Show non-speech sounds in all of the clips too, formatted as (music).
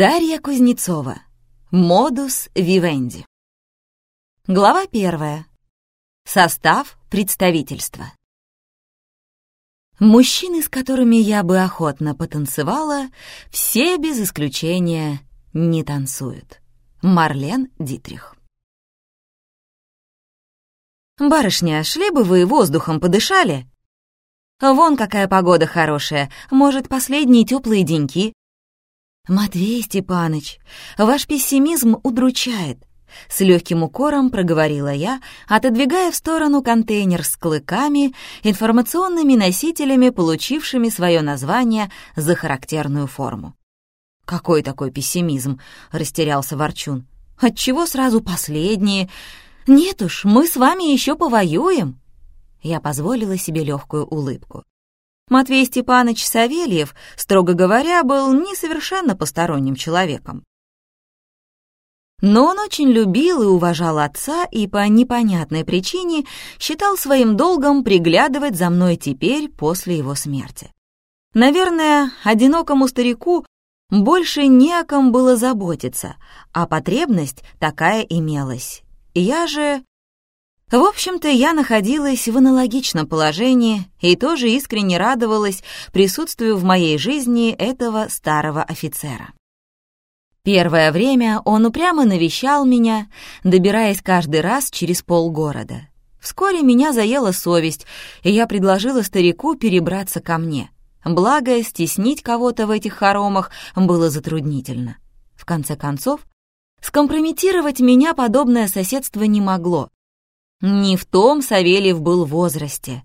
Дарья Кузнецова. Модус вивенди. Глава первая. Состав представительства. Мужчины, с которыми я бы охотно потанцевала, все без исключения не танцуют. Марлен Дитрих. «Барышня, шли бы вы воздухом подышали?» «Вон какая погода хорошая, может, последние теплые деньки?» «Матвей Степаныч, ваш пессимизм удручает», — с легким укором проговорила я, отодвигая в сторону контейнер с клыками, информационными носителями, получившими свое название за характерную форму. «Какой такой пессимизм?» — растерялся Ворчун. «Отчего сразу последние? Нет уж, мы с вами еще повоюем!» Я позволила себе легкую улыбку. Матвей Степанович Савельев, строго говоря, был не совершенно посторонним человеком. Но он очень любил и уважал отца и по непонятной причине считал своим долгом приглядывать за мной теперь после его смерти. Наверное, одинокому старику больше не о ком было заботиться, а потребность такая имелась. Я же в общем-то, я находилась в аналогичном положении и тоже искренне радовалась присутствию в моей жизни этого старого офицера. Первое время он упрямо навещал меня, добираясь каждый раз через полгорода. Вскоре меня заела совесть, и я предложила старику перебраться ко мне. Благо, стеснить кого-то в этих хоромах было затруднительно. В конце концов, скомпрометировать меня подобное соседство не могло, не в том Савельев был возрасте.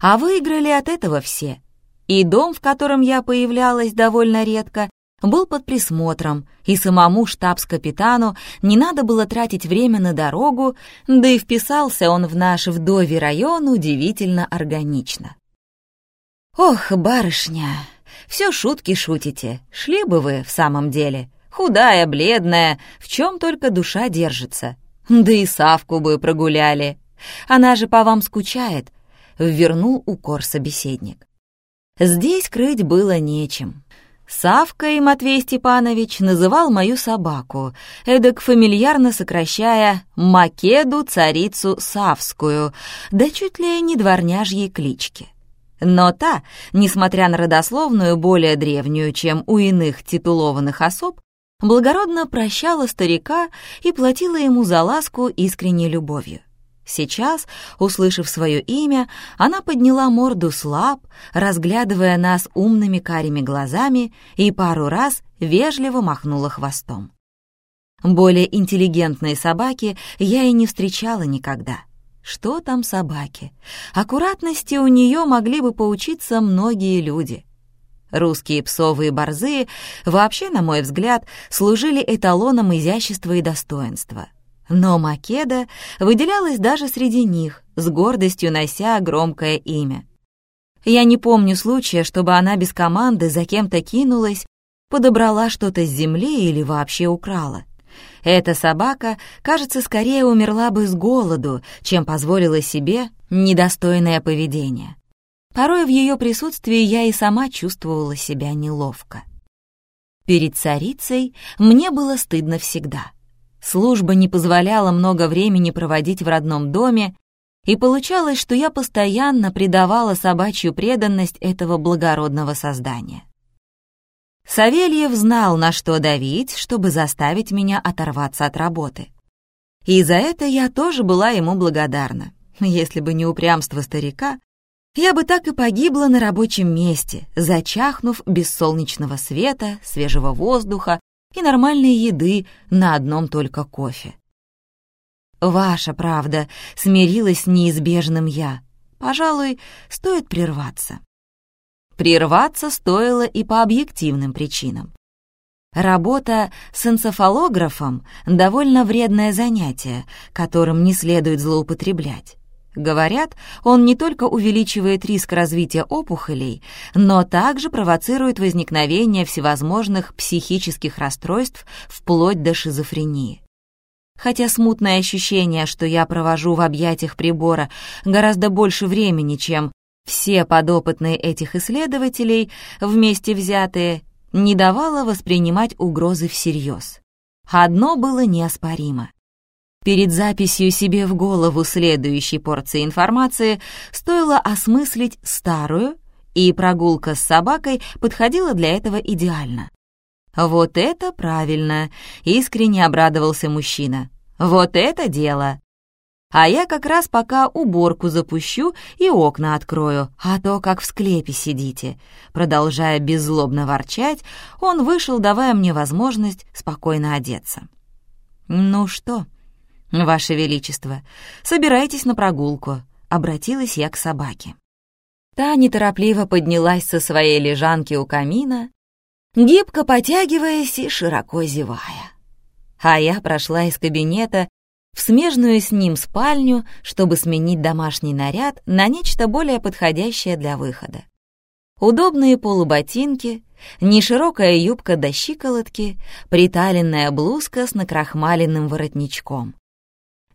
А выиграли от этого все. И дом, в котором я появлялась довольно редко, был под присмотром, и самому штабс-капитану не надо было тратить время на дорогу, да и вписался он в наш вдовий район удивительно органично. «Ох, барышня, все шутки шутите, шли бы вы в самом деле, худая, бледная, в чем только душа держится, да и Савку бы прогуляли. Она же по вам скучает», — ввернул укор собеседник. Здесь крыть было нечем. Савкой Матвей Степанович называл мою собаку, эдак фамильярно сокращая «Македу царицу Савскую», да чуть ли не дворняжьей клички. Но та, несмотря на родословную более древнюю, чем у иных титулованных особ, благородно прощала старика и платила ему за ласку искренней любовью. Сейчас, услышав свое имя, она подняла морду слаб, разглядывая нас умными карими глазами и пару раз вежливо махнула хвостом. Более интеллигентные собаки я и не встречала никогда. Что там собаки? Аккуратности у нее могли бы поучиться многие люди. Русские псовые борзые вообще, на мой взгляд, служили эталоном изящества и достоинства. Но Македа выделялась даже среди них, с гордостью нося громкое имя. Я не помню случая, чтобы она без команды за кем-то кинулась, подобрала что-то с земли или вообще украла. Эта собака, кажется, скорее умерла бы с голоду, чем позволила себе недостойное поведение. Порой в ее присутствии я и сама чувствовала себя неловко. Перед царицей мне было стыдно всегда. Служба не позволяла много времени проводить в родном доме, и получалось, что я постоянно предавала собачью преданность этого благородного создания. Савельев знал, на что давить, чтобы заставить меня оторваться от работы. И за это я тоже была ему благодарна. Если бы не упрямство старика, я бы так и погибла на рабочем месте, зачахнув без солнечного света, свежего воздуха и нормальной еды на одном только кофе. Ваша правда смирилась неизбежным я. Пожалуй, стоит прерваться. Прерваться стоило и по объективным причинам. Работа с энцефалографом — довольно вредное занятие, которым не следует злоупотреблять. Говорят, он не только увеличивает риск развития опухолей, но также провоцирует возникновение всевозможных психических расстройств вплоть до шизофрении. Хотя смутное ощущение, что я провожу в объятиях прибора гораздо больше времени, чем все подопытные этих исследователей, вместе взятые, не давало воспринимать угрозы всерьез. Одно было неоспоримо. Перед записью себе в голову следующей порции информации стоило осмыслить старую, и прогулка с собакой подходила для этого идеально. «Вот это правильно!» — искренне обрадовался мужчина. «Вот это дело!» А я как раз пока уборку запущу и окна открою, а то как в склепе сидите». Продолжая беззлобно ворчать, он вышел, давая мне возможность спокойно одеться. «Ну что, Ваше Величество, собирайтесь на прогулку», — обратилась я к собаке. Та неторопливо поднялась со своей лежанки у камина, гибко потягиваясь и широко зевая. А я прошла из кабинета в смежную с ним спальню, чтобы сменить домашний наряд на нечто более подходящее для выхода. Удобные полуботинки, неширокая юбка до щиколотки, приталенная блузка с накрахмаленным воротничком.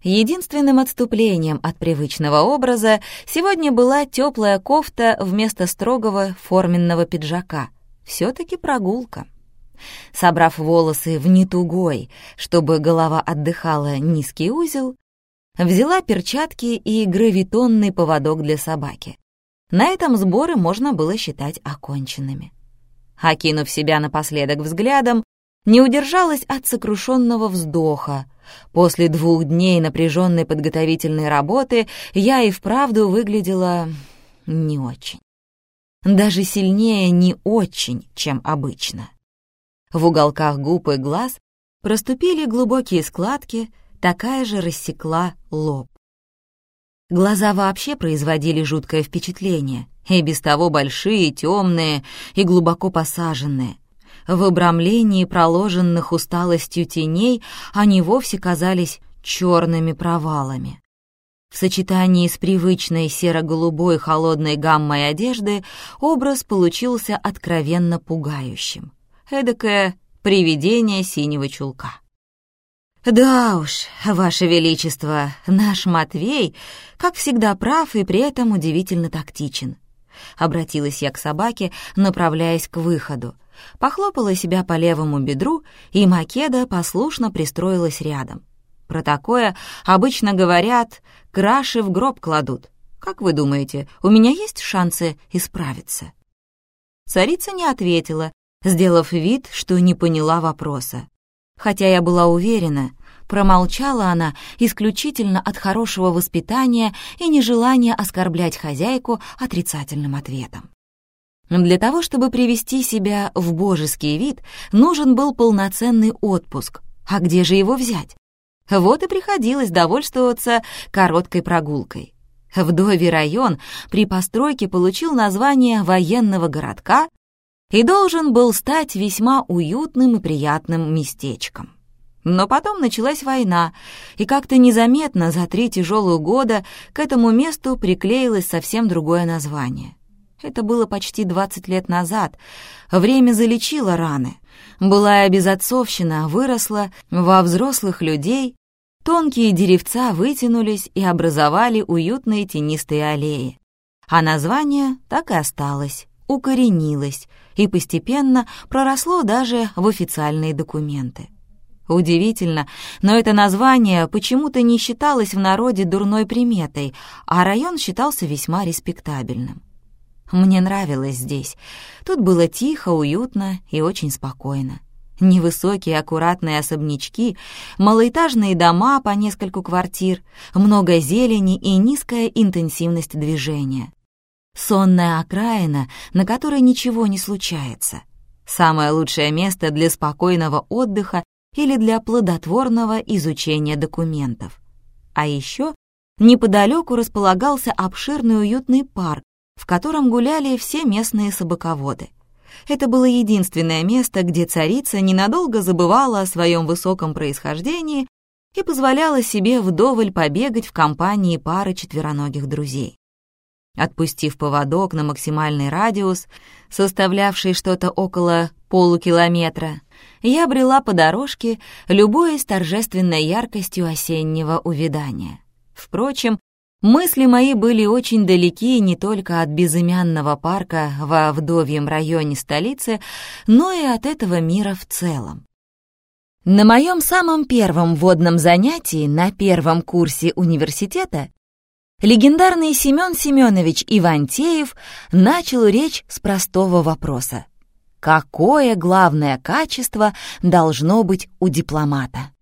Единственным отступлением от привычного образа сегодня была теплая кофта вместо строгого форменного пиджака. Все-таки прогулка. Собрав волосы в нетугой, чтобы голова отдыхала низкий узел, взяла перчатки и гравитонный поводок для собаки. На этом сборы можно было считать оконченными. Окинув себя напоследок взглядом, не удержалась от сокрушенного вздоха. После двух дней напряженной подготовительной работы я и вправду выглядела не очень. Даже сильнее не очень, чем обычно. В уголках губ и глаз проступили глубокие складки, такая же рассекла лоб. Глаза вообще производили жуткое впечатление, и без того большие, темные и глубоко посаженные. В обрамлении проложенных усталостью теней они вовсе казались черными провалами. В сочетании с привычной серо-голубой холодной гаммой одежды образ получился откровенно пугающим эдакое привидение синего чулка. «Да уж, Ваше Величество, наш Матвей, как всегда, прав и при этом удивительно тактичен». Обратилась я к собаке, направляясь к выходу. Похлопала себя по левому бедру, и Македа послушно пристроилась рядом. Про такое обычно говорят «краши в гроб кладут». Как вы думаете, у меня есть шансы исправиться?» Царица не ответила, сделав вид, что не поняла вопроса. Хотя я была уверена, промолчала она исключительно от хорошего воспитания и нежелания оскорблять хозяйку отрицательным ответом. Для того, чтобы привести себя в божеский вид, нужен был полноценный отпуск. А где же его взять? Вот и приходилось довольствоваться короткой прогулкой. Вдовий район при постройке получил название военного городка и должен был стать весьма уютным и приятным местечком. Но потом началась война, и как-то незаметно за три тяжелых года к этому месту приклеилось совсем другое название. Это было почти 20 лет назад. Время залечило раны. Былая безотцовщина выросла во взрослых людей, тонкие деревца вытянулись и образовали уютные тенистые аллеи. А название так и осталось, укоренилось — и постепенно проросло даже в официальные документы. Удивительно, но это название почему-то не считалось в народе дурной приметой, а район считался весьма респектабельным. Мне нравилось здесь. Тут было тихо, уютно и очень спокойно. Невысокие аккуратные особнячки, малоэтажные дома по нескольку квартир, много зелени и низкая интенсивность движения. Сонная окраина, на которой ничего не случается. Самое лучшее место для спокойного отдыха или для плодотворного изучения документов. А еще неподалеку располагался обширный уютный парк, в котором гуляли все местные собаководы. Это было единственное место, где царица ненадолго забывала о своем высоком происхождении и позволяла себе вдоволь побегать в компании пары четвероногих друзей. Отпустив поводок на максимальный радиус, составлявший что-то около полукилометра, я брела по дорожке, любуясь торжественной яркостью осеннего увядания. Впрочем, Мысли мои были очень далеки не только от безымянного парка во вдовьем районе столицы, но и от этого мира в целом. На моем самом первом водном занятии на первом курсе университета легендарный Семен Семенович Ивантеев начал речь с простого вопроса. Какое главное качество должно быть у дипломата?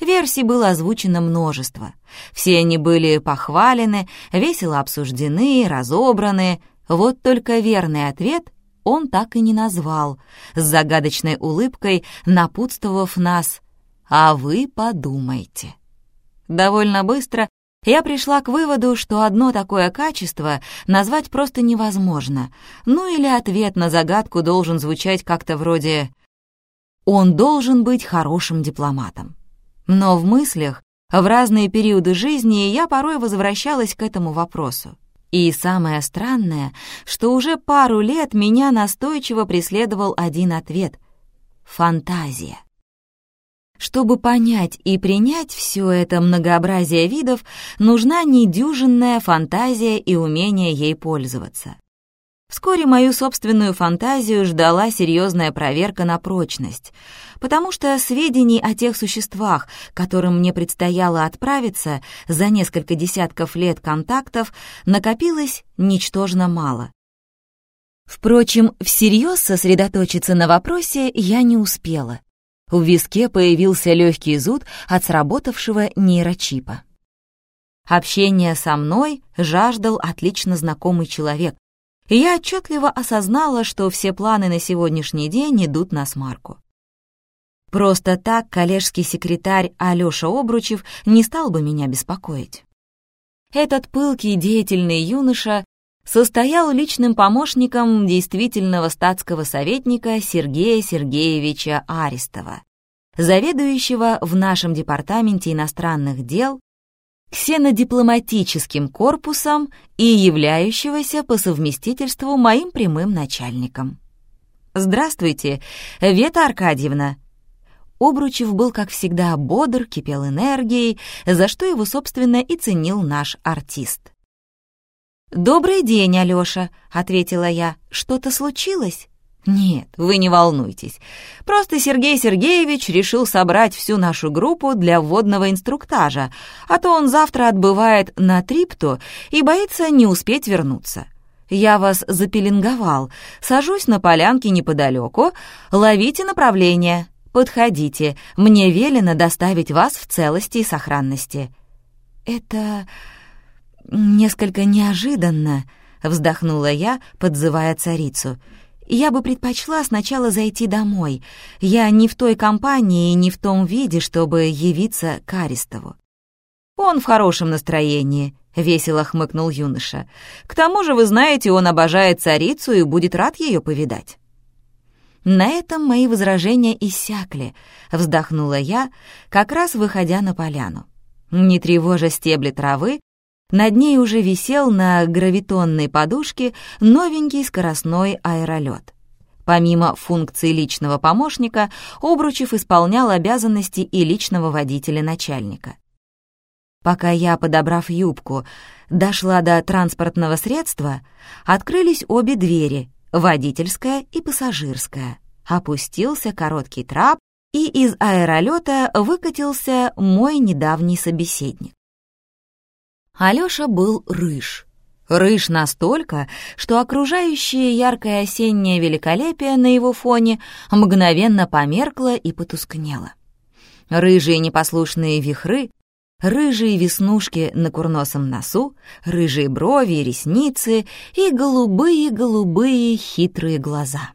Версий было озвучено множество. Все они были похвалены, весело обсуждены, разобраны. Вот только верный ответ он так и не назвал, с загадочной улыбкой напутствовав нас «А вы подумайте». Довольно быстро я пришла к выводу, что одно такое качество назвать просто невозможно, ну или ответ на загадку должен звучать как-то вроде «Он должен быть хорошим дипломатом». Но в мыслях в разные периоды жизни я порой возвращалась к этому вопросу. И самое странное, что уже пару лет меня настойчиво преследовал один ответ — фантазия. Чтобы понять и принять все это многообразие видов, нужна недюжинная фантазия и умение ей пользоваться. Вскоре мою собственную фантазию ждала серьезная проверка на прочность, потому что сведений о тех существах, которым мне предстояло отправиться за несколько десятков лет контактов, накопилось ничтожно мало. Впрочем, всерьез сосредоточиться на вопросе я не успела. В виске появился легкий зуд от сработавшего нейрочипа. Общение со мной жаждал отлично знакомый человек, и я отчетливо осознала, что все планы на сегодняшний день идут на смарку. Просто так коллежский секретарь Алёша Обручев не стал бы меня беспокоить. Этот пылкий деятельный юноша состоял личным помощником действительного статского советника Сергея Сергеевича Арестова, заведующего в нашем департаменте иностранных дел ксенодипломатическим корпусом и являющегося по совместительству моим прямым начальником. «Здравствуйте, Вета Аркадьевна!» Обручев был, как всегда, бодр, кипел энергией, за что его, собственно, и ценил наш артист. «Добрый день, Алёша», — ответила я. «Что-то случилось?» «Нет, вы не волнуйтесь. Просто Сергей Сергеевич решил собрать всю нашу группу для вводного инструктажа, а то он завтра отбывает на Трипту и боится не успеть вернуться. Я вас запеленговал, сажусь на полянке неподалеку, ловите направление, подходите, мне велено доставить вас в целости и сохранности». «Это несколько неожиданно», — вздохнула я, подзывая царицу — я бы предпочла сначала зайти домой. Я не в той компании и не в том виде, чтобы явиться к Арестову. «Он в хорошем настроении», — весело хмыкнул юноша. «К тому же, вы знаете, он обожает царицу и будет рад ее повидать». На этом мои возражения иссякли, вздохнула я, как раз выходя на поляну. Не тревожа стебли травы, над ней уже висел на гравитонной подушке новенький скоростной аэролет. Помимо функции личного помощника, Обручев исполнял обязанности и личного водителя начальника. Пока я, подобрав юбку, дошла до транспортного средства, открылись обе двери, водительская и пассажирская. Опустился короткий трап, и из аэролета выкатился мой недавний собеседник. Алёша был рыж. Рыж настолько, что окружающее яркое осеннее великолепие на его фоне мгновенно померкло и потускнело. Рыжие непослушные вихры, рыжие веснушки на курносом носу, рыжие брови и ресницы и голубые-голубые хитрые глаза.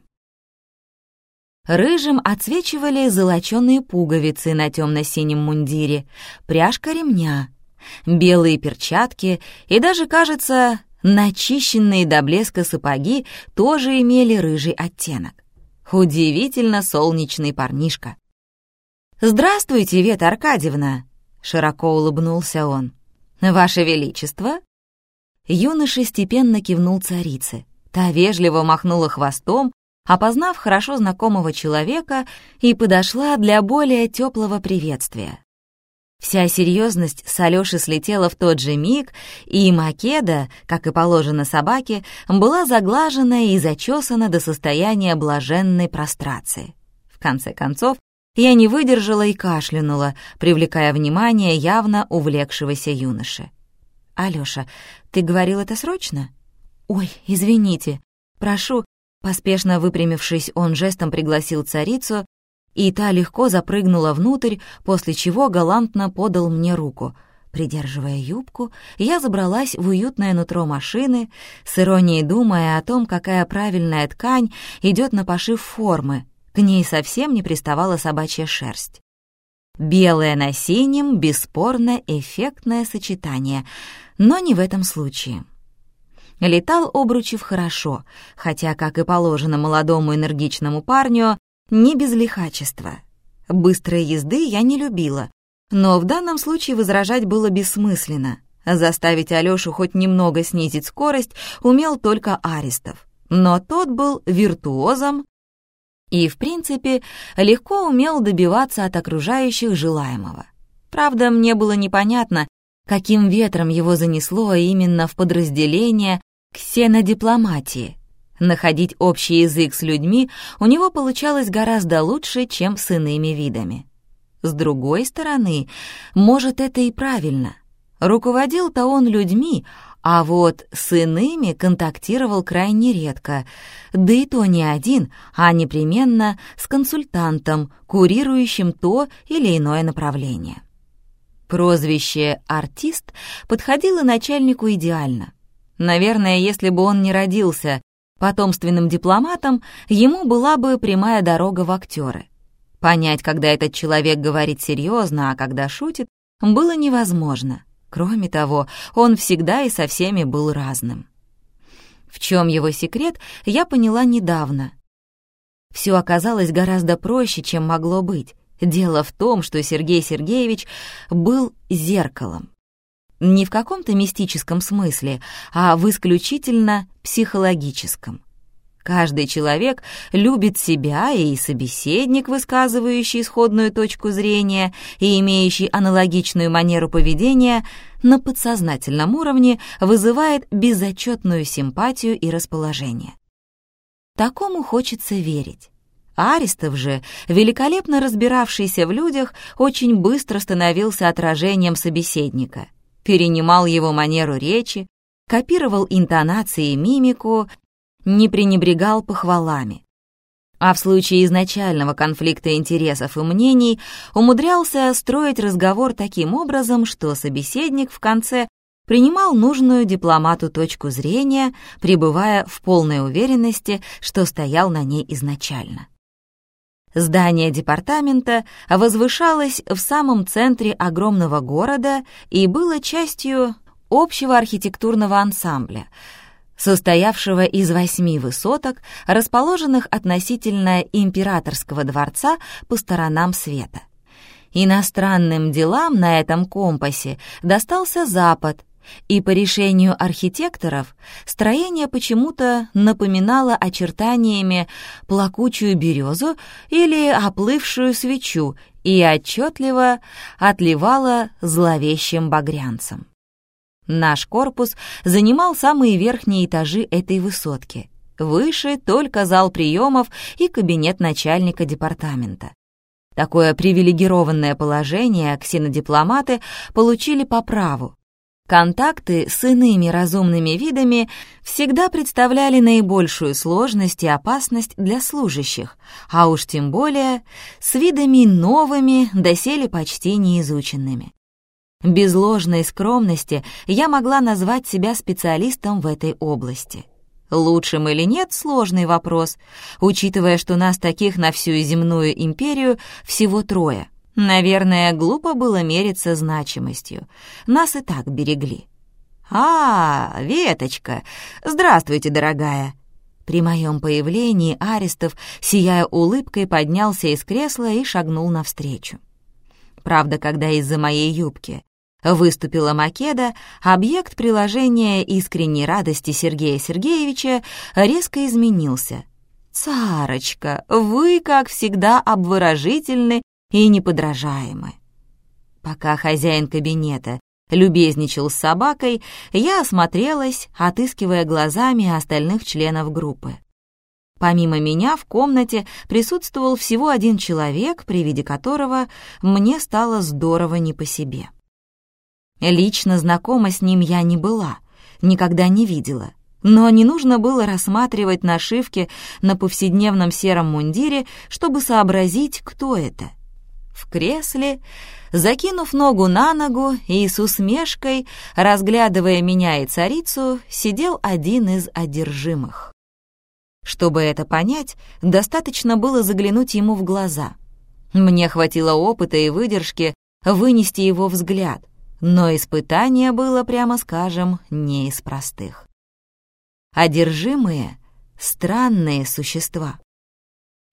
Рыжим отсвечивали золоченые пуговицы на темно-синем мундире, пряжка ремня — белые перчатки и даже, кажется, начищенные до блеска сапоги тоже имели рыжий оттенок. Удивительно солнечный парнишка. «Здравствуйте, Вета Аркадьевна!» — широко улыбнулся он. «Ваше Величество!» Юноша степенно кивнул царице. Та вежливо махнула хвостом, опознав хорошо знакомого человека, и подошла для более теплого приветствия. Вся серьезность с Алёши слетела в тот же миг, и Македа, как и положено собаке, была заглажена и зачесана до состояния блаженной прострации. В конце концов, я не выдержала и кашлянула, привлекая внимание явно увлекшегося юноши. «Алёша, ты говорил это срочно?» «Ой, извините. Прошу». Поспешно выпрямившись, он жестом пригласил царицу, и та легко запрыгнула внутрь, после чего галантно подал мне руку. Придерживая юбку, я забралась в уютное нутро машины, с иронией думая о том, какая правильная ткань идет на пошив формы. К ней совсем не приставала собачья шерсть. Белое на синем — бесспорно эффектное сочетание, но не в этом случае. Летал Обручев хорошо, хотя, как и положено молодому энергичному парню, не без лихачества. Быстрой езды я не любила, но в данном случае возражать было бессмысленно. Заставить Алёшу хоть немного снизить скорость умел только Аристов. Но тот был виртуозом и, в принципе, легко умел добиваться от окружающих желаемого. Правда, мне было непонятно, каким ветром его занесло именно в подразделение ксенодипломатии — Находить общий язык с людьми у него получалось гораздо лучше, чем с иными видами. С другой стороны, может, это и правильно. Руководил-то он людьми, а вот с иными контактировал крайне редко, да и то не один, а непременно с консультантом, курирующим то или иное направление. Прозвище «артист» подходило начальнику идеально. Наверное, если бы он не родился Потомственным дипломатом ему была бы прямая дорога в актеры. Понять, когда этот человек говорит серьезно, а когда шутит, было невозможно. Кроме того, он всегда и со всеми был разным. В чем его секрет, я поняла недавно. Все оказалось гораздо проще, чем могло быть. Дело в том, что Сергей Сергеевич был зеркалом. Не в каком-то мистическом смысле, а в исключительно психологическом. Каждый человек любит себя, и собеседник, высказывающий исходную точку зрения и имеющий аналогичную манеру поведения, на подсознательном уровне вызывает безотчетную симпатию и расположение. Такому хочется верить. Аристов же, великолепно разбиравшийся в людях, очень быстро становился отражением собеседника — перенимал его манеру речи, копировал интонации и мимику, не пренебрегал похвалами. А в случае изначального конфликта интересов и мнений умудрялся строить разговор таким образом, что собеседник в конце принимал нужную дипломату точку зрения, пребывая в полной уверенности, что стоял на ней изначально. Здание департамента возвышалось в самом центре огромного города и было частью общего архитектурного ансамбля, состоявшего из восьми высоток, расположенных относительно императорского дворца по сторонам света. Иностранным делам на этом компасе достался Запад — и по решению архитекторов строение почему-то напоминало очертаниями плакучую березу или оплывшую свечу и отчетливо отливало зловещим багрянцем. Наш корпус занимал самые верхние этажи этой высотки. Выше только зал приемов и кабинет начальника департамента. Такое привилегированное положение ксенодипломаты получили по праву, Контакты с иными разумными видами всегда представляли наибольшую сложность и опасность для служащих, а уж тем более с видами новыми, доселе почти неизученными. Без ложной скромности я могла назвать себя специалистом в этой области. Лучшим или нет — сложный вопрос, учитывая, что нас таких на всю земную империю всего трое. Наверное, глупо было мериться значимостью. Нас и так берегли. «А, Веточка! Здравствуйте, дорогая!» При моем появлении Арестов, сияя улыбкой, поднялся из кресла и шагнул навстречу. Правда, когда из-за моей юбки выступила Македа, объект приложения искренней радости Сергея Сергеевича резко изменился. «Царочка, вы, как всегда, обворожительны и неподражаемы. Пока хозяин кабинета любезничал с собакой, я осмотрелась, отыскивая глазами остальных членов группы. Помимо меня в комнате присутствовал всего один человек, при виде которого мне стало здорово не по себе. Лично знакома с ним я не была, никогда не видела, но не нужно было рассматривать нашивки на повседневном сером мундире, чтобы сообразить, кто это. В кресле Закинув ногу на ногу и с усмешкой, разглядывая меня и царицу, сидел один из одержимых. Чтобы это понять, достаточно было заглянуть ему в глаза. Мне хватило опыта и выдержки вынести его взгляд, но испытание было, прямо скажем, не из простых. Одержимые — странные существа.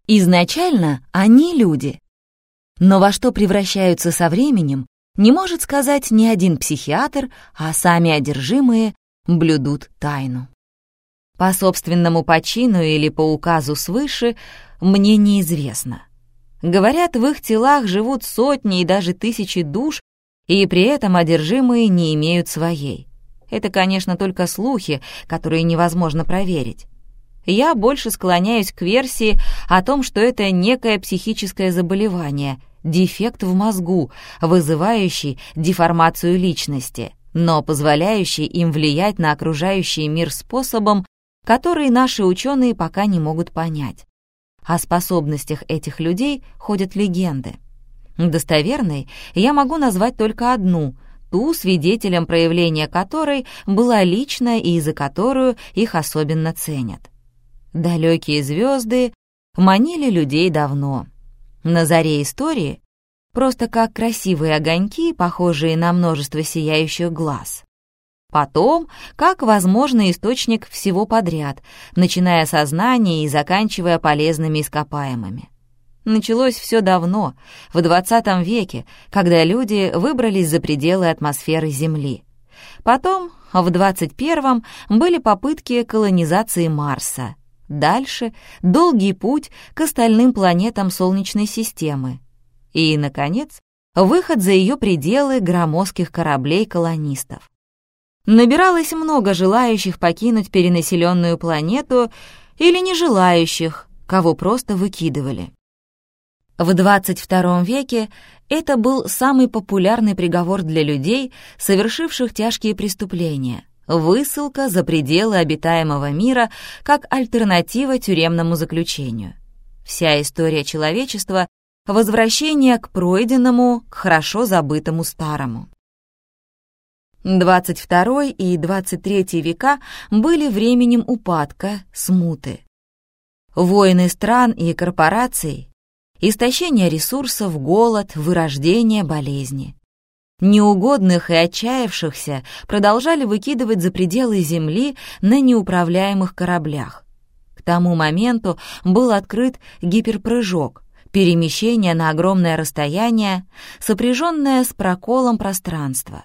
Изначально они люди, но во что превращаются со временем, не может сказать ни один психиатр, а сами одержимые блюдут тайну. По собственному почину или по указу свыше мне неизвестно. Говорят, в их телах живут сотни и даже тысячи душ, и при этом одержимые не имеют своей. Это, конечно, только слухи, которые невозможно проверить. Я больше склоняюсь к версии о том, что это некое психическое заболевание, дефект в мозгу, вызывающий деформацию личности, но позволяющий им влиять на окружающий мир способом, который наши ученые пока не могут понять. О способностях этих людей ходят легенды. Достоверной я могу назвать только одну, ту, свидетелем проявления которой была личная и за которую их особенно ценят. Далекие звезды манили людей давно — на заре истории просто как красивые огоньки, похожие на множество сияющих глаз. Потом, как возможный источник всего подряд, начиная со знаний и заканчивая полезными ископаемыми. Началось все давно, в 20 веке, когда люди выбрались за пределы атмосферы Земли. Потом, в 21-м, были попытки колонизации Марса, Дальше долгий путь к остальным планетам Солнечной системы. И, наконец, выход за ее пределы громоздких кораблей-колонистов. Набиралось много желающих покинуть перенаселенную планету или не желающих, кого просто выкидывали. В 22 веке это был самый популярный приговор для людей, совершивших тяжкие преступления, высылка за пределы обитаемого мира как альтернатива тюремному заключению. Вся история человечества — возвращение к пройденному, к хорошо забытому старому. 22 и 23 века были временем упадка, смуты. Войны стран и корпораций, истощение ресурсов, голод, вырождение болезни. Неугодных и отчаявшихся продолжали выкидывать за пределы Земли на неуправляемых кораблях. К тому моменту был открыт гиперпрыжок, перемещение на огромное расстояние, сопряженное с проколом пространства.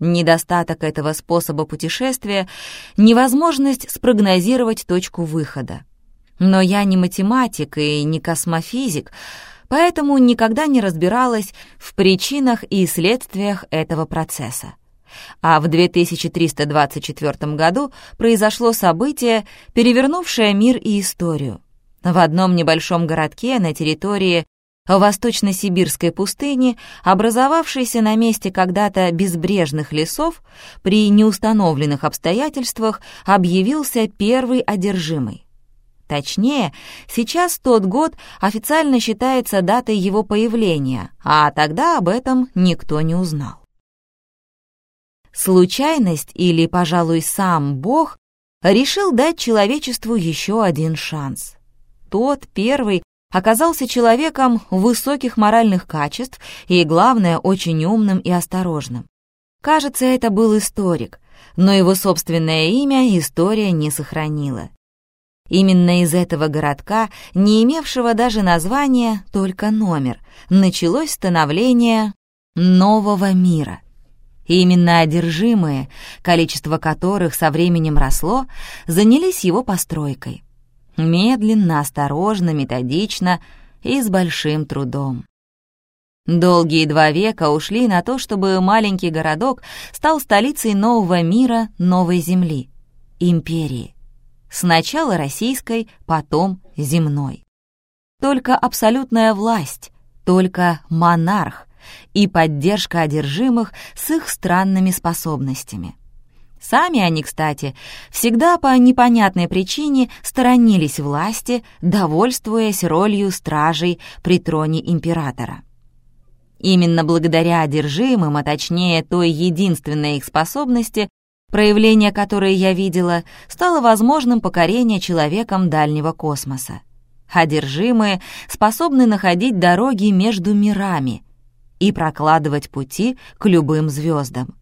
Недостаток этого способа путешествия — невозможность спрогнозировать точку выхода. Но я не математик и не космофизик, поэтому никогда не разбиралась в причинах и следствиях этого процесса. А в 2324 году произошло событие, перевернувшее мир и историю. В одном небольшом городке на территории Восточно-Сибирской пустыни, образовавшейся на месте когда-то безбрежных лесов, при неустановленных обстоятельствах объявился первый одержимый. Точнее, сейчас тот год официально считается датой его появления, а тогда об этом никто не узнал. Случайность или, пожалуй, сам Бог решил дать человечеству еще один шанс. Тот, первый, оказался человеком высоких моральных качеств и, главное, очень умным и осторожным. Кажется, это был историк, но его собственное имя история не сохранила. Именно из этого городка, не имевшего даже названия, только номер, началось становление нового мира. именно одержимые, количество которых со временем росло, занялись его постройкой. Медленно, осторожно, методично и с большим трудом. Долгие два века ушли на то, чтобы маленький городок стал столицей нового мира, новой земли, империи. Сначала российской, потом земной. Только абсолютная власть, только монарх и поддержка одержимых с их странными способностями. Сами они, кстати, всегда по непонятной причине сторонились власти, довольствуясь ролью стражей при троне императора. Именно благодаря одержимым, а точнее той единственной их способности, проявление которой я видела, стало возможным покорение человеком дальнего космоса. Одержимые способны находить дороги между мирами и прокладывать пути к любым звездам.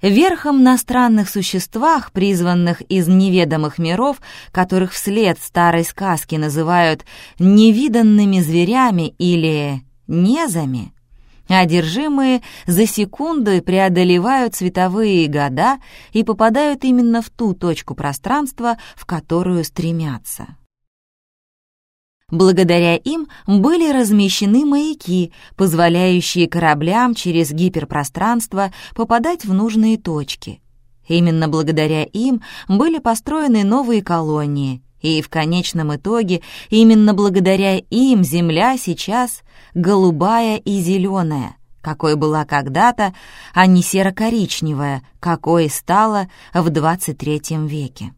Верхом на странных существах, призванных из неведомых миров, которых вслед старой сказки называют невиданными зверями или незами, одержимые за секунды преодолевают световые года и попадают именно в ту точку пространства, в которую стремятся. Благодаря им были размещены маяки, позволяющие кораблям через гиперпространство попадать в нужные точки. Именно благодаря им были построены новые колонии, и в конечном итоге именно благодаря им Земля сейчас голубая и зеленая, какой была когда-то, а не серо-коричневая, какой стала в 23 веке.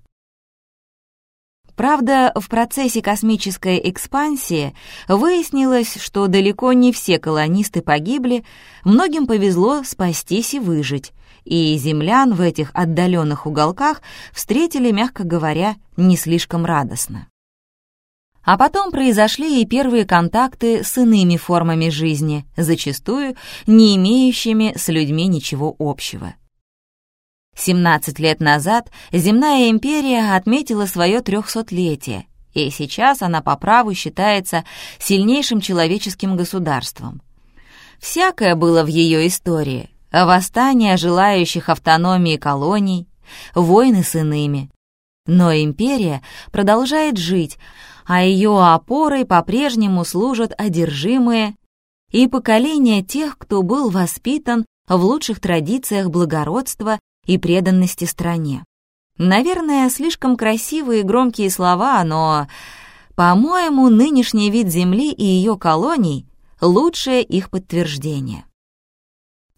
Правда, в процессе космической экспансии выяснилось, что далеко не все колонисты погибли, многим повезло спастись и выжить, и землян в этих отдаленных уголках встретили, мягко говоря, не слишком радостно. А потом произошли и первые контакты с иными формами жизни, зачастую не имеющими с людьми ничего общего. 17 лет назад земная империя отметила свое трехсотлетие, и сейчас она по праву считается сильнейшим человеческим государством. Всякое было в ее истории. Восстания желающих автономии колоний, войны с иными. Но империя продолжает жить, а ее опорой по-прежнему служат одержимые и поколения тех, кто был воспитан в лучших традициях благородства и преданности стране. Наверное, слишком красивые и громкие слова, но, по-моему, нынешний вид Земли и ее колоний — лучшее их подтверждение.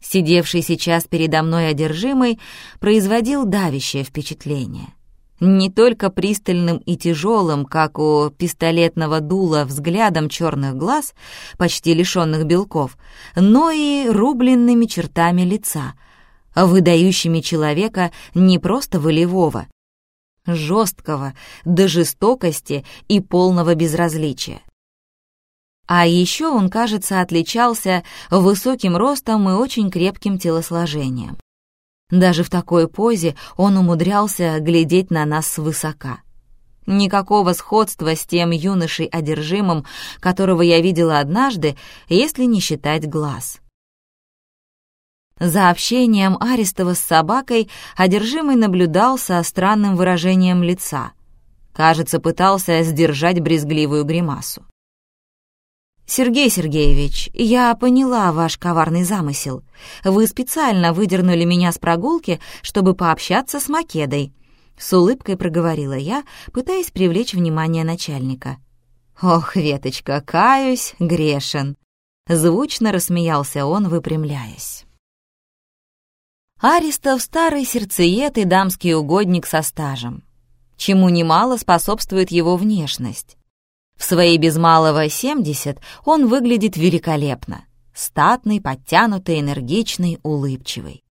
Сидевший сейчас передо мной одержимый производил давящее впечатление. Не только пристальным и тяжелым, как у пистолетного дула, взглядом черных глаз, почти лишенных белков, но и рубленными чертами лица — выдающими человека не просто волевого, жесткого, до жестокости и полного безразличия. А еще он, кажется, отличался высоким ростом и очень крепким телосложением. Даже в такой позе он умудрялся глядеть на нас свысока. Никакого сходства с тем юношей одержимым, которого я видела однажды, если не считать глаз. За общением Арестова с собакой одержимый наблюдал со странным выражением лица. Кажется, пытался сдержать брезгливую гримасу. «Сергей Сергеевич, я поняла ваш коварный замысел. Вы специально выдернули меня с прогулки, чтобы пообщаться с Македой», — с улыбкой проговорила я, пытаясь привлечь внимание начальника. «Ох, Веточка, каюсь, грешен!» — звучно рассмеялся он, выпрямляясь. Аристов — старый сердцеед и дамский угодник со стажем, чему немало способствует его внешность. В свои без малого 70 он выглядит великолепно. Статный, подтянутый, энергичный, улыбчивый.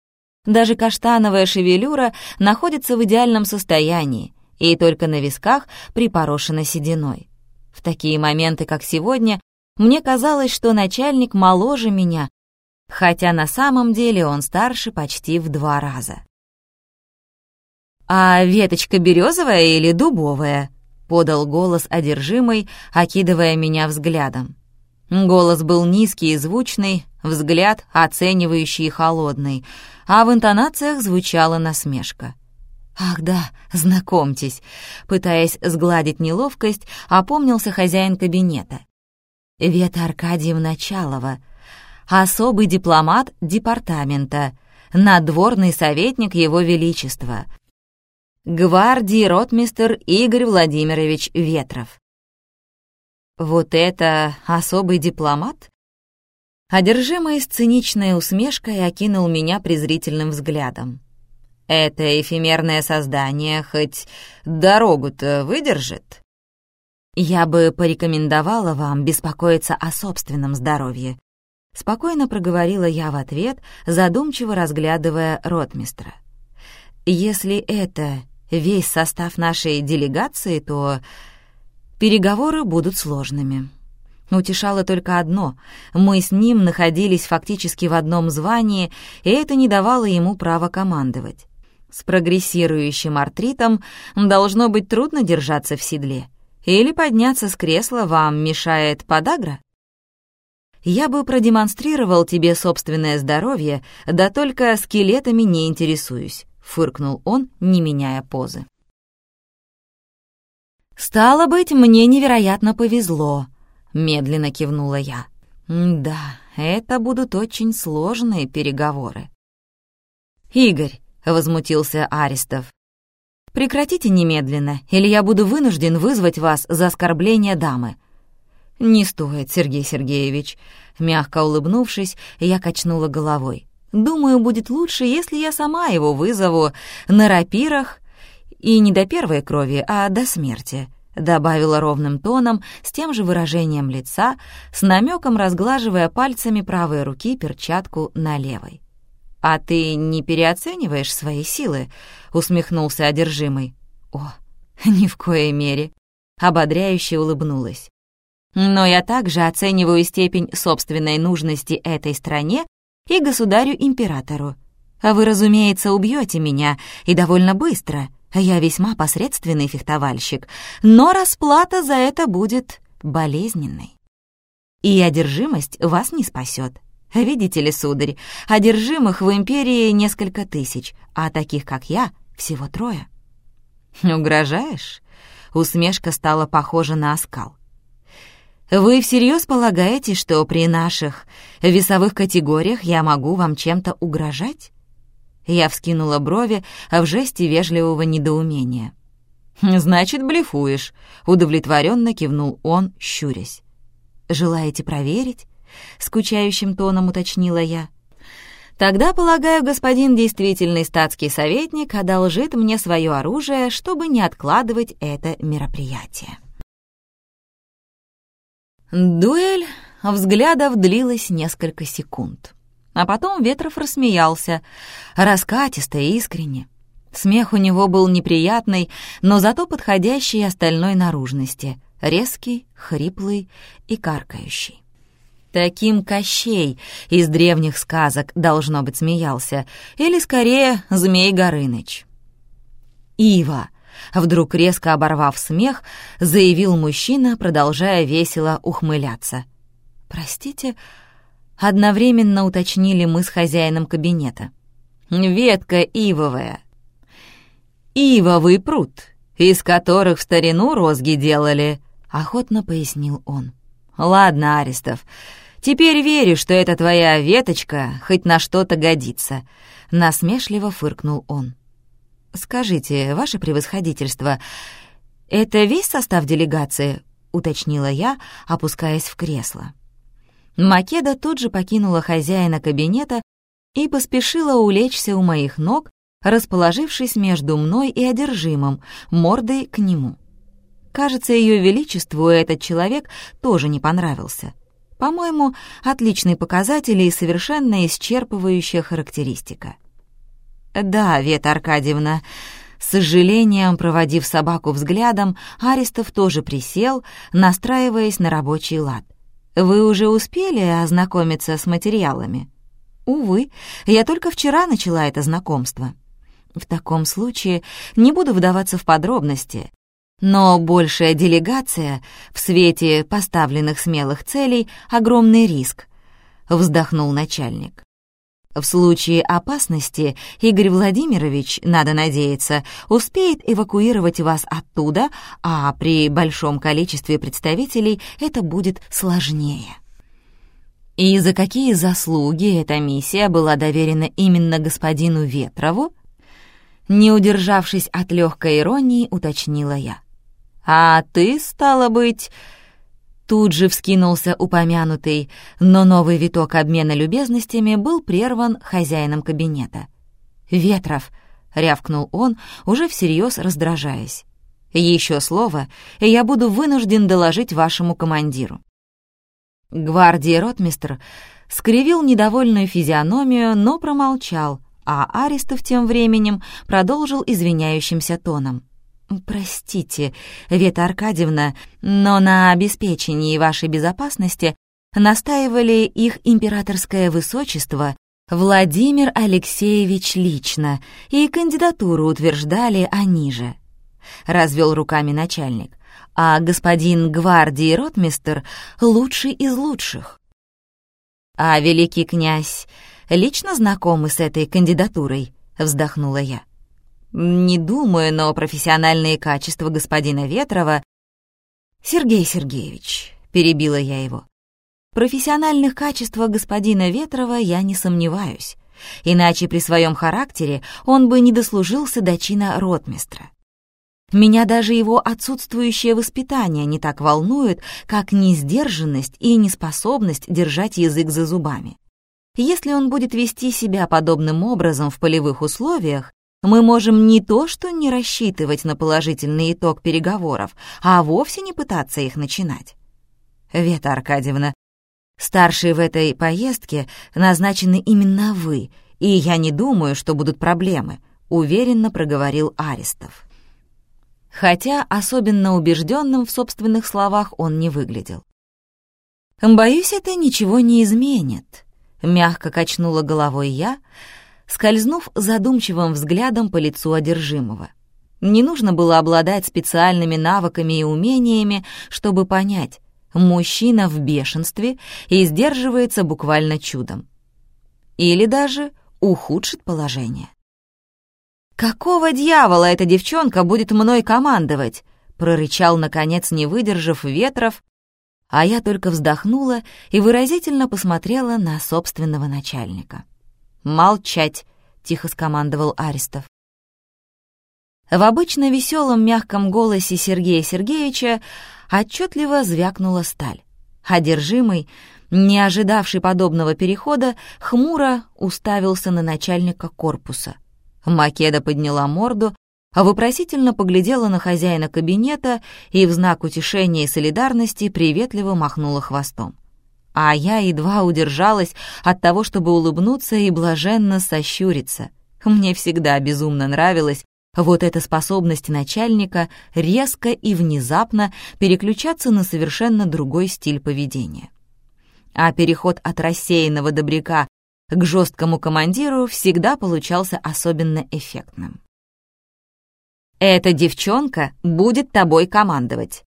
Даже каштановая шевелюра находится в идеальном состоянии и только на висках припорошена сединой. В такие моменты, как сегодня, мне казалось, что начальник моложе меня хотя на самом деле он старше почти в два раза. «А веточка березовая или дубовая?» — подал голос одержимый, окидывая меня взглядом. Голос был низкий и звучный, взгляд оценивающий и холодный, а в интонациях звучала насмешка. «Ах да, знакомьтесь», — пытаясь сгладить неловкость, опомнился хозяин кабинета. Вета Аркадьевна Чалова, особый дипломат департамента, надворный советник Его Величества, гвардии ротмистер Игорь Владимирович Ветров. Вот это особый дипломат? Одержимый сценичной усмешкой окинул меня презрительным взглядом. Это эфемерное создание хоть дорогу-то выдержит? Я бы порекомендовала вам беспокоиться о собственном здоровье. Спокойно проговорила я в ответ, задумчиво разглядывая ротмистра. Если это весь состав нашей делегации, то переговоры будут сложными. Утешало только одно — мы с ним находились фактически в одном звании, и это не давало ему права командовать. С прогрессирующим артритом должно быть трудно держаться в седле. Или подняться с кресла вам мешает подагра? Я бы продемонстрировал тебе собственное здоровье, да только скелетами не интересуюсь», — фыркнул он, не меняя позы. «Стало быть, мне невероятно повезло», — медленно кивнула я. «Да, это будут очень сложные переговоры». «Игорь», — возмутился Аристов, «прекратите немедленно, или я буду вынужден вызвать вас за оскорбление дамы». «Не стоит, Сергей Сергеевич», — мягко улыбнувшись, я качнула головой. «Думаю, будет лучше, если я сама его вызову на рапирах и не до первой крови, а до смерти», — добавила ровным тоном, с тем же выражением лица, с намеком разглаживая пальцами правой руки перчатку на левой. «А ты не переоцениваешь свои силы?» — усмехнулся одержимый. «О, (laughs) ни в коей мере!» — ободряюще улыбнулась. «Но я также оцениваю степень собственной нужности этой стране и государю-императору. А вы, разумеется, убьете меня, и довольно быстро, я весьма посредственный фехтовальщик, но расплата за это будет болезненной. И одержимость вас не спасет. Видите ли, сударь, одержимых в империи несколько тысяч, а таких, как я, всего трое. Угрожаешь? Усмешка стала похожа на оскал. Вы всерьез полагаете, что при наших весовых категориях я могу вам чем-то угрожать? Я вскинула брови в жесте вежливого недоумения. «Значит, блефуешь», — удовлетворенно кивнул он, щурясь. «Желаете проверить?» — скучающим тоном уточнила я. «Тогда, полагаю, господин действительный статский советник одолжит мне свое оружие, чтобы не откладывать это мероприятие». Дуэль взглядов длилась несколько секунд. А потом Ветров рассмеялся, раскатисто и искренне. Смех у него был неприятный, но зато подходящий остальной наружности, резкий, хриплый и каркающий. Таким Кощей из древних сказок, должно быть, смеялся, или, скорее, Змей Горыныч. «Ива!» — вдруг резко оборвав смех, заявил мужчина, продолжая весело ухмыляться. «Простите, — Одновременно уточнили мы с хозяином кабинета. «Ветка ивовая». «Ивовый пруд, из которых в старину розги делали», — охотно пояснил он. «Ладно, Аристов, теперь верю, что эта твоя веточка хоть на что-то годится», — насмешливо фыркнул он. «Скажите, ваше превосходительство, это весь состав делегации?» — уточнила я, опускаясь в кресло. Македа тут же покинула хозяина кабинета и поспешила улечься у моих ног, расположившись между мной и одержимым, мордой к нему. Кажется, Ее Величеству этот человек тоже не понравился. По-моему, отличный показатель и совершенно исчерпывающая характеристика. «Да, Вета Аркадьевна», с сожалением, проводив собаку взглядом, Аристов тоже присел, настраиваясь на рабочий лад. Вы уже успели ознакомиться с материалами? Увы, я только вчера начала это знакомство. В таком случае не буду вдаваться в подробности, но большая делегация в свете поставленных смелых целей — огромный риск, — вздохнул начальник. В случае опасности Игорь Владимирович, надо надеяться, успеет эвакуировать вас оттуда, а при большом количестве представителей это будет сложнее. И за какие заслуги эта миссия была доверена именно господину Ветрову? Не удержавшись от легкой иронии, уточнила я. «А ты, стало быть...» Тут же вскинулся упомянутый, но новый виток обмена любезностями был прерван хозяином кабинета. «Ветров!» — рявкнул он, уже всерьез раздражаясь. «Еще слово, и я буду вынужден доложить вашему командиру». Гвардии ротмистр скривил недовольную физиономию, но промолчал, а Аристов тем временем продолжил извиняющимся тоном. «Простите, Вета Аркадьевна, но на обеспечении вашей безопасности настаивали их императорское высочество Владимир Алексеевич лично, и кандидатуру утверждали они же», — развел руками начальник, «а господин гвардии ротмистер лучший из лучших». «А великий князь лично знакомы с этой кандидатурой?» — вздохнула я. Не думаю, но профессиональные качества господина Ветрова... Сергей Сергеевич, перебила я его. Профессиональных качествах господина Ветрова я не сомневаюсь. Иначе при своем характере он бы не дослужился до чина ротмистра. Меня даже его отсутствующее воспитание не так волнует, как несдержанность и неспособность держать язык за зубами. Если он будет вести себя подобным образом в полевых условиях, мы можем не то что не рассчитывать на положительный итог переговоров, а вовсе не пытаться их начинать. Вета Аркадьевна, старшие в этой поездке назначены именно вы, и я не думаю, что будут проблемы, уверенно проговорил Аристов. Хотя особенно убежденным в собственных словах он не выглядел. «Боюсь, это ничего не изменит», — мягко качнула головой я, — скользнув задумчивым взглядом по лицу одержимого. Не нужно было обладать специальными навыками и умениями, чтобы понять, мужчина в бешенстве и сдерживается буквально чудом. Или даже ухудшит положение. «Какого дьявола эта девчонка будет мной командовать?» прорычал, наконец, не выдержав ветров, а я только вздохнула и выразительно посмотрела на собственного начальника. «Молчать!» — тихо скомандовал Аристов. В обычно веселом мягком голосе Сергея Сергеевича отчетливо звякнула сталь. Одержимый, не ожидавший подобного перехода, хмуро уставился на начальника корпуса. Македа подняла морду, вопросительно поглядела на хозяина кабинета и в знак утешения и солидарности приветливо махнула хвостом а я едва удержалась от того, чтобы улыбнуться и блаженно сощуриться. Мне всегда безумно нравилась вот эта способность начальника резко и внезапно переключаться на совершенно другой стиль поведения. А переход от рассеянного добряка к жесткому командиру всегда получался особенно эффектным. «Эта девчонка будет тобой командовать»,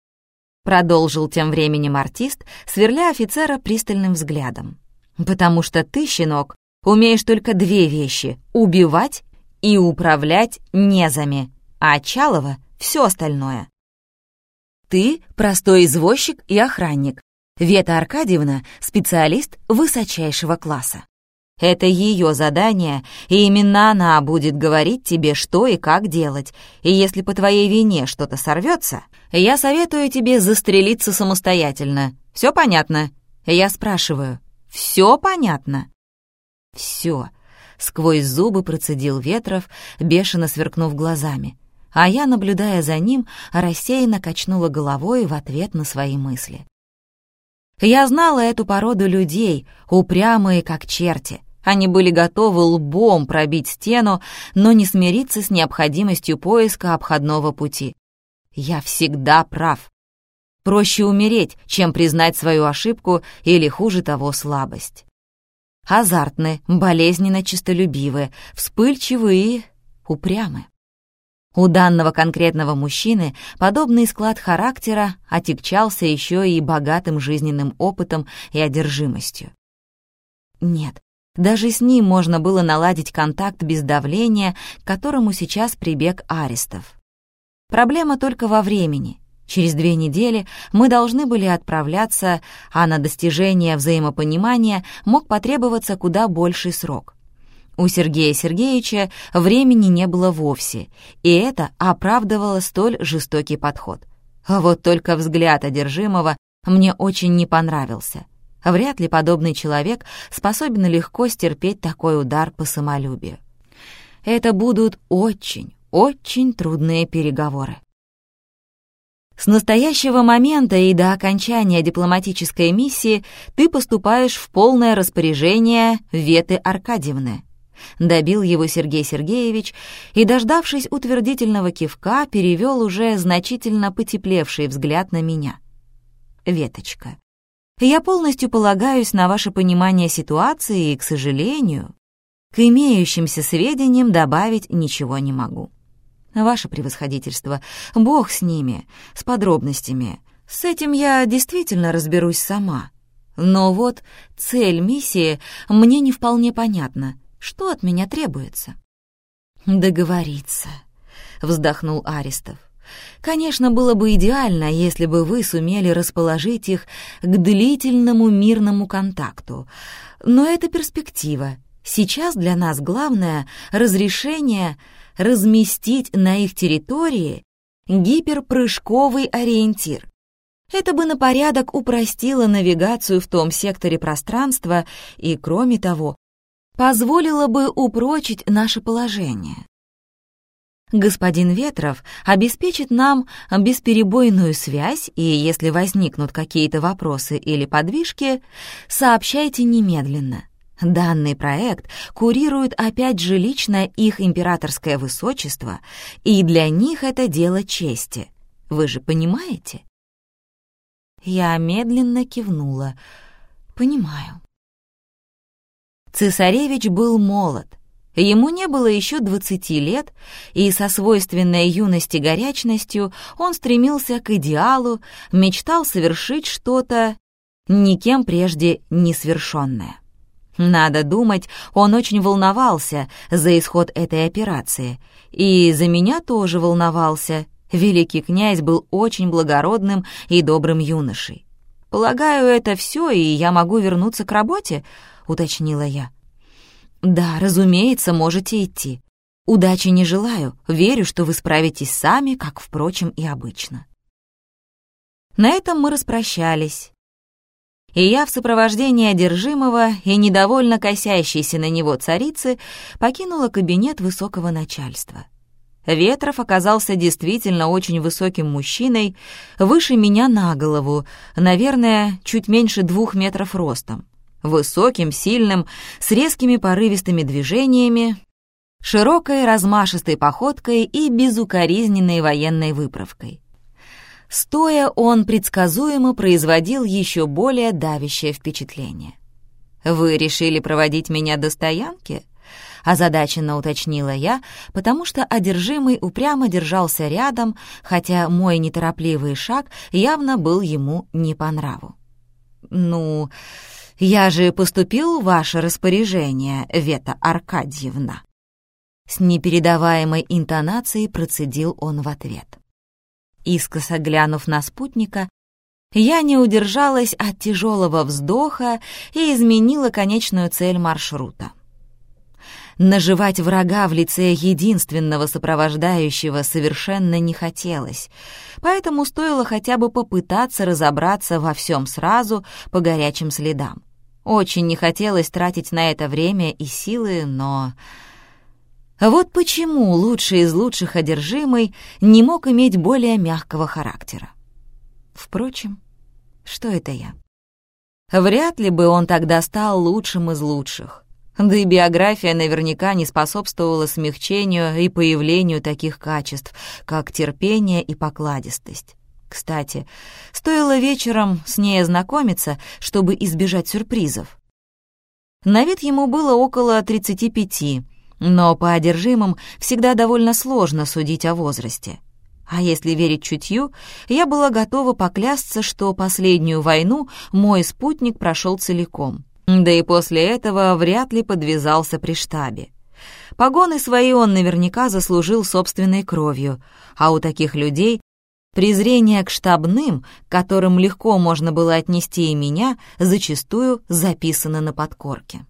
Продолжил тем временем артист, сверля офицера пристальным взглядом. «Потому что ты, щенок, умеешь только две вещи — убивать и управлять незами, а Чалова — все остальное. Ты — простой извозчик и охранник. Вета Аркадьевна — специалист высочайшего класса. Это ее задание, и именно она будет говорить тебе, что и как делать. И если по твоей вине что-то сорвется, я советую тебе застрелиться самостоятельно. Все понятно? Я спрашиваю, все понятно? Все. Сквозь зубы процедил Ветров, бешено сверкнув глазами. А я, наблюдая за ним, рассеянно качнула головой в ответ на свои мысли. Я знала эту породу людей, упрямые как черти. Они были готовы лбом пробить стену, но не смириться с необходимостью поиска обходного пути. Я всегда прав. Проще умереть, чем признать свою ошибку или, хуже того, слабость. Азартны, болезненно честолюбивы, вспыльчивы и упрямы. У данного конкретного мужчины подобный склад характера отягчался еще и богатым жизненным опытом и одержимостью. Нет, Даже с ним можно было наладить контакт без давления, к которому сейчас прибег Арестов. Проблема только во времени. Через две недели мы должны были отправляться, а на достижение взаимопонимания мог потребоваться куда больший срок. У Сергея Сергеевича времени не было вовсе, и это оправдывало столь жестокий подход. А вот только взгляд одержимого мне очень не понравился — Вряд ли подобный человек способен легко стерпеть такой удар по самолюбию. Это будут очень, очень трудные переговоры. С настоящего момента и до окончания дипломатической миссии ты поступаешь в полное распоряжение Веты Аркадьевны. Добил его Сергей Сергеевич и, дождавшись утвердительного кивка, перевел уже значительно потеплевший взгляд на меня. Веточка. Я полностью полагаюсь на ваше понимание ситуации и, к сожалению, к имеющимся сведениям добавить ничего не могу. Ваше превосходительство, бог с ними, с подробностями. С этим я действительно разберусь сама. Но вот цель миссии мне не вполне понятна. Что от меня требуется? «Договориться», — вздохнул Аристов. Конечно, было бы идеально, если бы вы сумели расположить их к длительному мирному контакту. Но это перспектива. Сейчас для нас главное — разрешение разместить на их территории гиперпрыжковый ориентир. Это бы на порядок упростило навигацию в том секторе пространства и, кроме того, позволило бы упрочить наше положение. Господин Ветров обеспечит нам бесперебойную связь, и если возникнут какие-то вопросы или подвижки, сообщайте немедленно. Данный проект курирует опять же лично их императорское высочество, и для них это дело чести. Вы же понимаете? Я медленно кивнула. Понимаю. Цесаревич был молод, Ему не было еще двадцати лет, и со свойственной юности горячностью он стремился к идеалу, мечтал совершить что-то никем прежде не свершенное. Надо думать, он очень волновался за исход этой операции, и за меня тоже волновался. Великий князь был очень благородным и добрым юношей. «Полагаю, это все, и я могу вернуться к работе?» — уточнила я. «Да, разумеется, можете идти. Удачи не желаю, верю, что вы справитесь сами, как, впрочем, и обычно». На этом мы распрощались. И я в сопровождении одержимого и недовольно косящейся на него царицы покинула кабинет высокого начальства. Ветров оказался действительно очень высоким мужчиной, выше меня на голову, наверное, чуть меньше двух метров ростом высоким, сильным, с резкими порывистыми движениями, широкой размашистой походкой и безукоризненной военной выправкой. Стоя он предсказуемо производил еще более давящее впечатление. «Вы решили проводить меня до стоянки?» — озадаченно уточнила я, потому что одержимый упрямо держался рядом, хотя мой неторопливый шаг явно был ему не по нраву. «Ну, «Я же поступил в ваше распоряжение, Вета Аркадьевна». С непередаваемой интонацией процедил он в ответ. Искоса глянув на спутника, я не удержалась от тяжелого вздоха и изменила конечную цель маршрута. Наживать врага в лице единственного сопровождающего совершенно не хотелось, поэтому стоило хотя бы попытаться разобраться во всем сразу по горячим следам. Очень не хотелось тратить на это время и силы, но... Вот почему лучший из лучших одержимый не мог иметь более мягкого характера. Впрочем, что это я? Вряд ли бы он тогда стал лучшим из лучших. Да и биография наверняка не способствовала смягчению и появлению таких качеств, как терпение и покладистость. Кстати, стоило вечером с ней ознакомиться, чтобы избежать сюрпризов. На вид ему было около 35, но по одержимым всегда довольно сложно судить о возрасте. А если верить чутью, я была готова поклясться, что последнюю войну мой спутник прошел целиком. Да и после этого вряд ли подвязался при штабе. Погоны свои он наверняка заслужил собственной кровью, а у таких людей презрение к штабным, которым легко можно было отнести и меня, зачастую записано на подкорке.